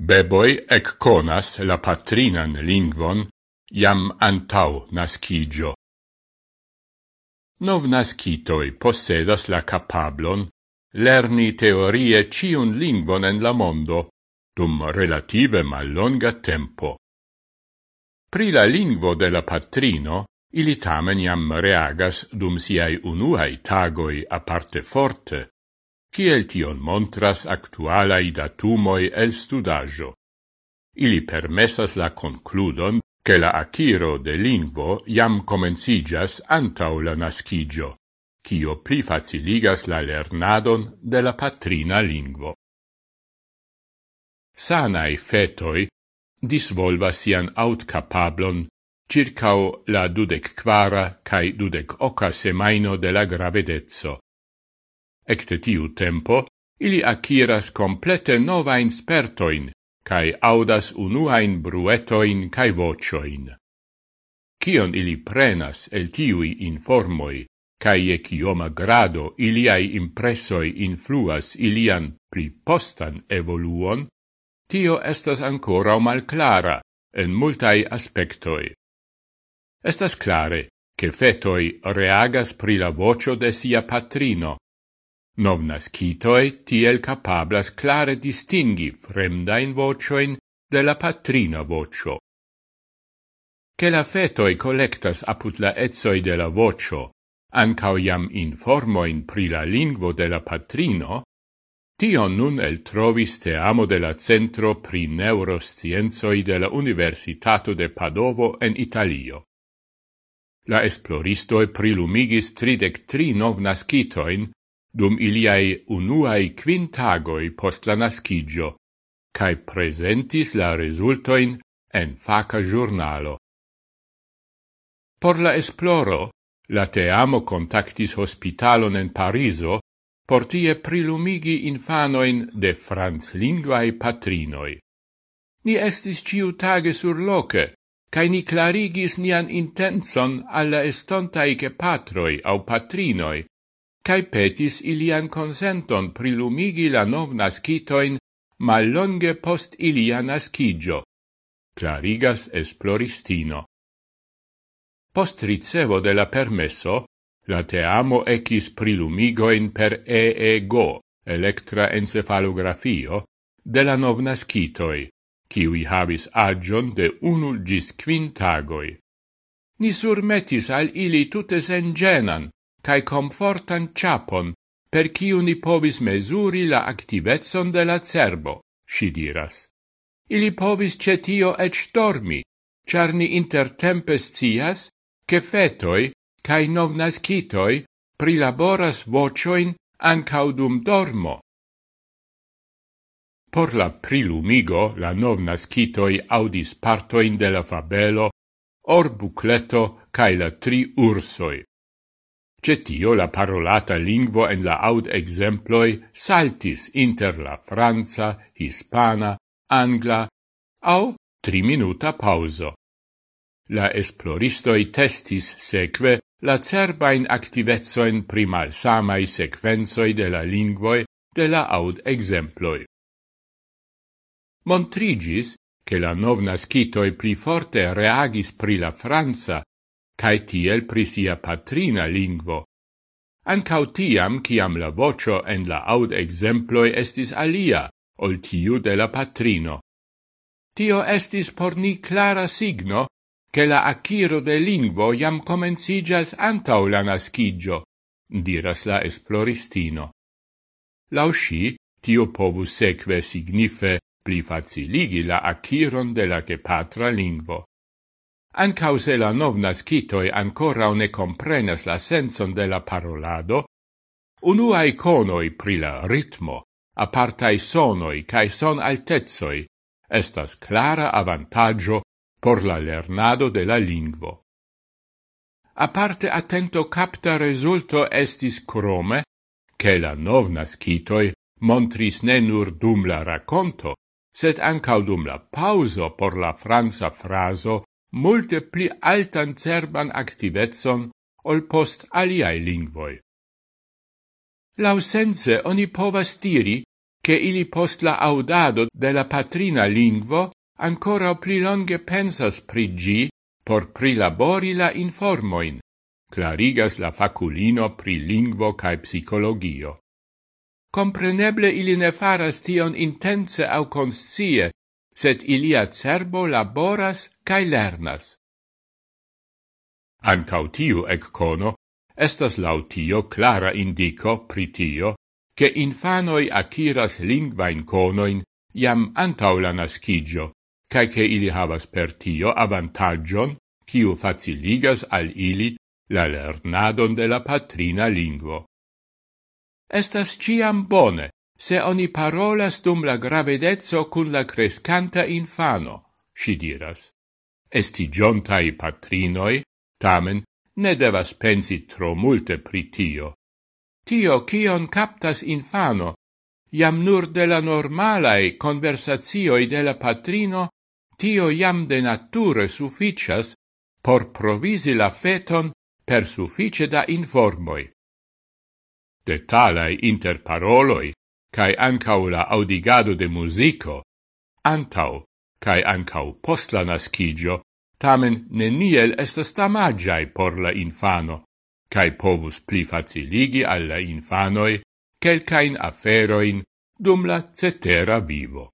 Beboi ecconas la patrinan lingvon jam antau nascigio. Nov nascitoi possedas la capablon lerni teorie ciun lingvon en la mondo dum relative mallonga tempo. Pri la lingvo de la patrino, ili tamen jam reagas dum siai unuai tagoi aparte forte, kiel tion montras actualai datumoi el studajo. Ili permessas la concludon che la acquiro de lingvo jam comencigas antau la nascigio, cio pli faciligas la lernadon de la patrina lingvo. Sanae fetoi disvolvas sian autcapablon circao la dudec quara cae dudec oca semaino de la gravedezzo, Ecte tiu tempo, ili acquiras complete novain spertoin, cae audas unuain bruetoin cae vocioin. Cion ili prenas el tiui informoi, cae e cioma grado iliai impressoi influas ilian pli postan evoluon, tio estas ancora mal clara en multai aspectoi. Estas clare, che fetoi reagas pri la vocio de sia patrino, Novnascitoi tiel capablas clare distingi fremdain vocioin de la patrina vocio. Che la fetoi collectas aput la etsoi de la vocio, ancao iam informoin pri la lingvo de la patrino, tion nun el trovis te amo de la centro pri neuroscienzoi de la Universitato de Padovo en Italio. La esploristoi prilumigis tridec tri novnascitoin dum iliai unuai quin tagoi post la nascigio, cae presentis la resultoin en faca giornalo. Por la esploro, la teamo contactis hospitalon en Pariso por tie prilumigi infanoin de franclinguae patrinoi. Ni estis ciu tage sur loce, cae ni clarigis nian intenson alla estontai patroi au patrinoi, cae petis ilian consenton prilumigi la nov nascitoin mallonge post ilia nascigio, clarigas esploristino. Post ricevo de la permesso, la teamo ecis prilumigoin per EEGO, electra encefalografio, de la novnascitoi, kiwi havis agion de unu gis quintagoi. Ni surmetis al ili tutes engenan, cae comfortan ciapon, per ciu ni povis mesuri la activezzon de la cerbo, si diras. Ili povis cetio ec dormi, char ni intertempes cias, che fetoi cae novnascitoi prilaboras vocioin ancaudum dormo. Por la prilumigo la novnascitoi audis partoin de la fabelo, or bucleto cae la tri ursoi. Cetio la parolata lingvo en la aud exemploi saltis inter la Franza, hispana, angla, au triminuta pauso. La esploristoi testis seque la cerbain activezoin primal samai sequenzoi de la lingvoi de la aud exemploi. Montrigis, che la novnascitoi pli forte reagis pri la Franza, cae tiel prisia patrina lingvo. Ancau tiam, ciam la vocio en la aud exemploi estis alia, ol tiu de la patrino. Tio estis por ni clara signo, che la acquiro de lingvo jam comencigas antau la nascigio, diras la esploristino. Lausci, tio povus seque signife pli faciligi la acquiron de la gepatra lingvo. Ancau se la novnascitoi ancora ne comprenas la senson de la parolado, unua iconoi pri la ritmo, apartai sonoi cae son altezoi, estas clara avantaggio por la lernado de la lingvo. Aparte attento capta resulto estis crome, che la novnascitoi montris ne nur dum la racconto, sed ancau dum la pauso por la franza fraso multe pli altan cerban activetson ol post aliai lingvoi. Lausense oni povas diri che ili post la audado de la patrina lingvo ancora pli longe pensas pri gi por prilabori la informoin, clarigas la faculino pri lingvo cae psicologio. Compreneble ili ne faras tion intense au conscie, sed ilia cerbo laboras cae lernas. Ancau tiu eccono estas lautio clara indico pritio che infanoi aciras lingvain conoin iam antaula nascigio, cae che ili havas per tio avantagion, ciu faciligas al ili la lernadon de la patrina lingvo. Estas ciam bone, se oni parolas dum la gravedezzo cun la crescanta infano, si diras. Estigiontai patrinoi, tamen, ne devas pensi tro multe pri tio. Tio, kion captas infano, jam nur de la normalae conversazioi de la patrino, tio jam de nature sufficias por provisi la feton per suffice da informoi. Detalai interparoloi, cae ancau la audigado de musico, antau cae ancau post la nascigio, tamen neniel estas damagiai por la infano, cae povus pli faciligi alla infanoi quelcain aferoin dum la cetera vivo.